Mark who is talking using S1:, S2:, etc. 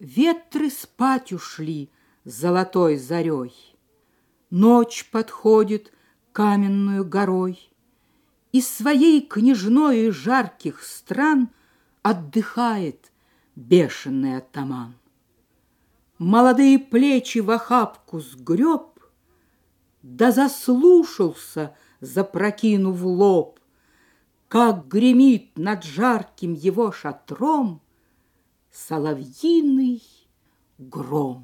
S1: Ветры спать ушли золотой зарей. Ночь подходит каменную горой. Из своей княжной жарких стран Отдыхает бешеный атаман. Молодые плечи в охапку сгреб, Да заслушался, запрокинув лоб, Как гремит над жарким его шатром Соловьиный гром.